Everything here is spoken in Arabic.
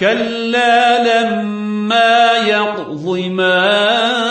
كلا لما يقض ما